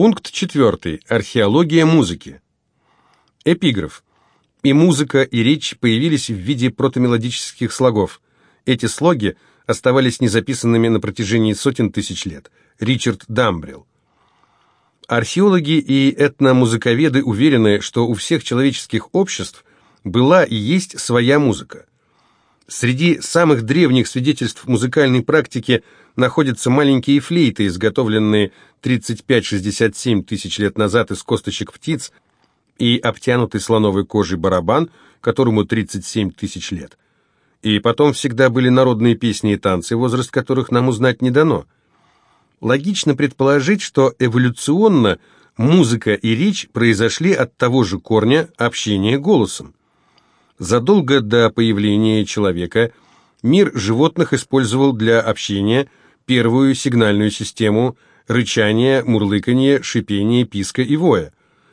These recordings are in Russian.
Пункт 4. Археология музыки. Эпиграф. И музыка, и речь появились в виде протомелодических слогов. Эти слоги оставались незаписанными на протяжении сотен тысяч лет. Ричард Дамбрил. Археологи и этномузыковеды уверены, что у всех человеческих обществ была и есть своя музыка. Среди самых древних свидетельств музыкальной практики находятся маленькие флейты, изготовленные 35-67 тысяч лет назад из косточек птиц, и обтянутый слоновой кожей барабан, которому 37 тысяч лет. И потом всегда были народные песни и танцы, возраст которых нам узнать не дано. Логично предположить, что эволюционно музыка и речь произошли от того же корня общения голосом. Задолго до появления человека мир животных использовал для общения первую сигнальную систему рычания, мурлыканье, шипение, писка и воя.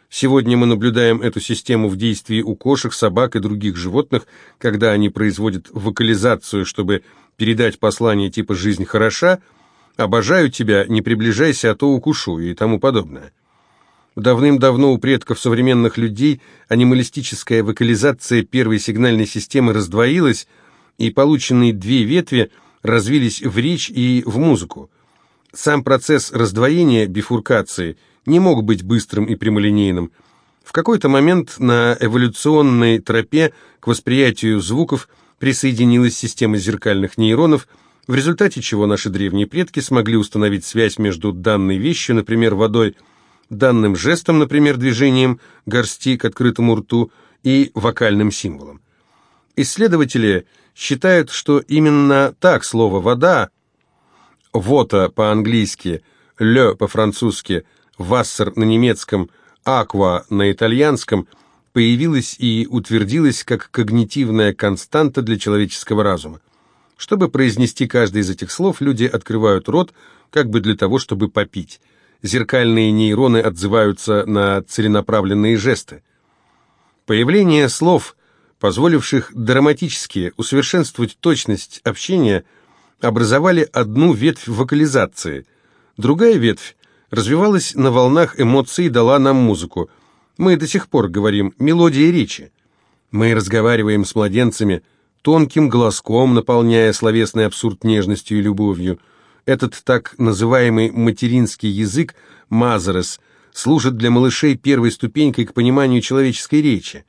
Сегодня мы наблюдаем эту систему в действии у кошек, собак и других животных, когда они производят вокализацию, чтобы передать послание типа «жизнь хороша», «обожаю тебя, не приближайся, а то укушу» и тому подобное. Давным-давно у предков современных людей анималистическая вокализация первой сигнальной системы раздвоилась, и полученные две ветви развились в речь и в музыку. Сам процесс раздвоения, бифуркации, не мог быть быстрым и прямолинейным. В какой-то момент на эволюционной тропе к восприятию звуков присоединилась система зеркальных нейронов, в результате чего наши древние предки смогли установить связь между данной вещью, например, водой, данным жестом, например, движением горсти к открытому рту и вокальным символом. Исследователи считают, что именно так слово «вода» «вота» по-английски, «ле» по-французски, «вассер» на немецком, «аква» на итальянском появилось и утвердилось как когнитивная константа для человеческого разума. Чтобы произнести каждое из этих слов, люди открывают рот, как бы для того, чтобы попить – зеркальные нейроны отзываются на целенаправленные жесты. Появление слов, позволивших драматически усовершенствовать точность общения, образовали одну ветвь вокализации. Другая ветвь развивалась на волнах эмоций и дала нам музыку. Мы до сих пор говорим «мелодия речи». Мы разговариваем с младенцами, тонким голоском, наполняя словесный абсурд нежностью и любовью – этот так называемый материнский язык, мазарес, служит для малышей первой ступенькой к пониманию человеческой речи.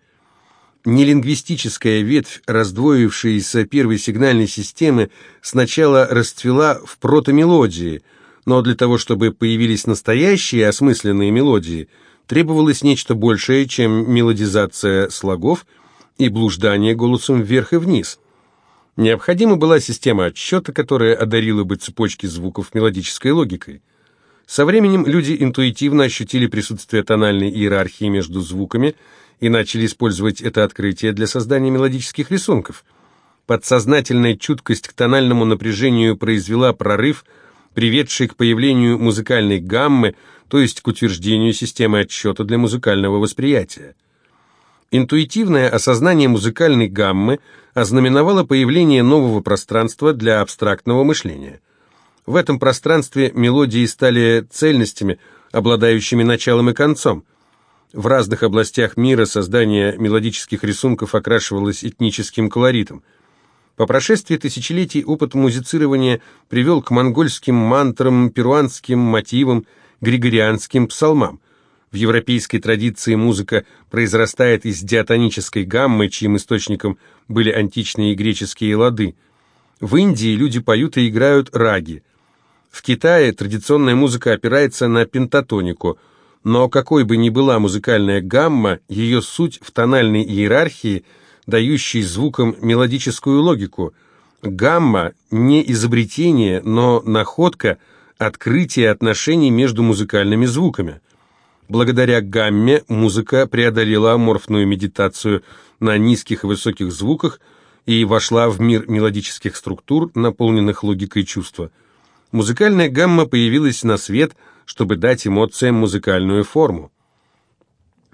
Нелингвистическая ветвь, раздвоившаяся первой сигнальной системы, сначала расцвела в протомелодии, но для того, чтобы появились настоящие осмысленные мелодии, требовалось нечто большее, чем мелодизация слогов и блуждание голосом вверх и вниз – Необходима была система отсчета, которая одарила бы цепочки звуков мелодической логикой. Со временем люди интуитивно ощутили присутствие тональной иерархии между звуками и начали использовать это открытие для создания мелодических рисунков. Подсознательная чуткость к тональному напряжению произвела прорыв, приведший к появлению музыкальной гаммы, то есть к утверждению системы отсчета для музыкального восприятия. Интуитивное осознание музыкальной гаммы ознаменовало появление нового пространства для абстрактного мышления. В этом пространстве мелодии стали цельностями, обладающими началом и концом. В разных областях мира создание мелодических рисунков окрашивалось этническим колоритом. По прошествии тысячелетий опыт музицирования привел к монгольским мантрам, перуанским мотивам, григорианским псалмам – в европейской традиции музыка произрастает из диатонической гаммы, чьим источником были античные греческие лады. В Индии люди поют и играют раги. В Китае традиционная музыка опирается на пентатонику, но какой бы ни была музыкальная гамма, ее суть в тональной иерархии, дающей звукам мелодическую логику. Гамма – не изобретение, но находка, открытие отношений между музыкальными звуками – Благодаря гамме музыка преодолела аморфную медитацию на низких и высоких звуках и вошла в мир мелодических структур, наполненных логикой чувства. Музыкальная гамма появилась на свет, чтобы дать эмоциям музыкальную форму.